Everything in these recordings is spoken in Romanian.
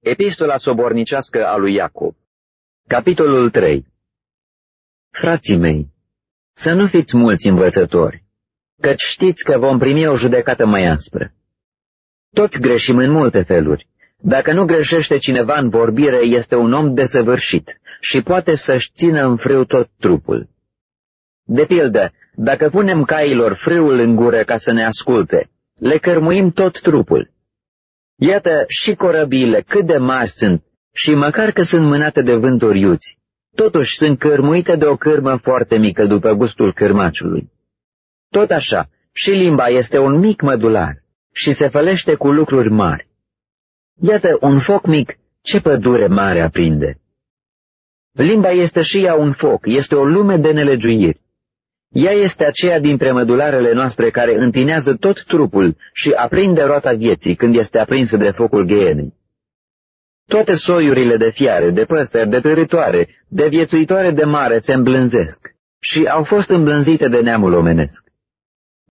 Epistola sobornicească a lui Iacob Capitolul 3 Frații mei, să nu fiți mulți învățători, căci știți că vom primi o judecată mai aspră. Toți greșim în multe feluri. Dacă nu greșește cineva în vorbire, este un om desăvârșit și poate să-și țină în frâu tot trupul. De pildă, dacă punem cailor frâul în gură ca să ne asculte, le cărmuim tot trupul. Iată și corăbiile cât de mari sunt și măcar că sunt mânate de vânturi iuți, totuși sunt cărmuite de o cârmă foarte mică după gustul cârmaciului. Tot așa, și limba este un mic mădular și se fălește cu lucruri mari. Iată, un foc mic, ce pădure mare aprinde. Limba este și ea un foc, este o lume de nelegiuiri. Ea este aceea dintre mădularele noastre care întinează tot trupul și aprinde roata vieții când este aprinsă de focul gheenei. Toate soiurile de fiare, de păsări, de târătoare, de viețuitoare de mare se îmblânzesc și au fost îmblânzite de neamul omenesc.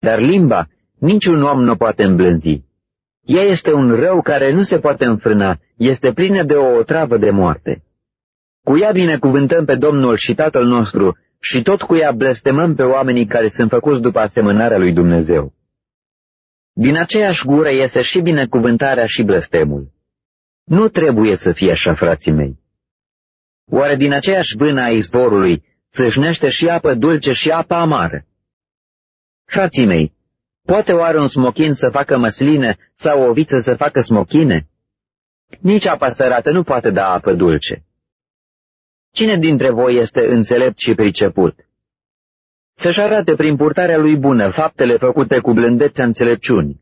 Dar limba niciun om nu poate îmblânzi. Ea este un rău care nu se poate înfrâna, este plină de o otravă de moarte. Cu ea binecuvântăm pe Domnul și Tatăl nostru și tot cu ea blestemăm pe oamenii care sunt făcuți după asemănarea lui Dumnezeu. Din aceeași gură iese și binecuvântarea și blestemul. Nu trebuie să fie așa, frații mei. Oare din aceeași vână a izvorului țâșnește și apă dulce și apă amară? Frații mei, poate oare un smochin să facă măslină sau o viță să facă smochine? Nici apa sărată nu poate da apă dulce. Cine dintre voi este înțelept și priceput? Să-și arate prin purtarea lui bună faptele făcute cu blândețea înțelepciuni.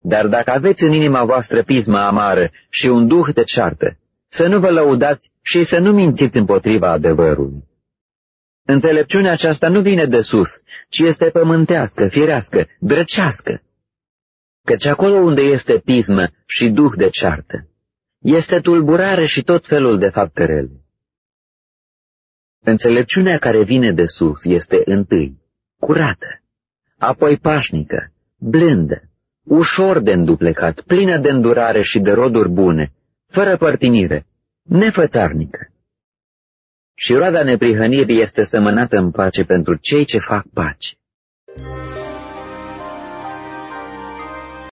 Dar dacă aveți în inima voastră pisma amară și un duh de ceartă, să nu vă lăudați și să nu mințiți împotriva adevărului. Înțelepciunea aceasta nu vine de sus, ci este pământească, firească, grecească. Căci acolo unde este pismă și duh de ceartă, este tulburare și tot felul de fapte rele. Înțelepciunea care vine de sus este întâi curată, apoi pașnică, blândă, ușor de înduplecat, plină de îndurare și de roduri bune, fără părtinire, nefățarnică. Și roada neprihănirii este semănată în pace pentru cei ce fac pace.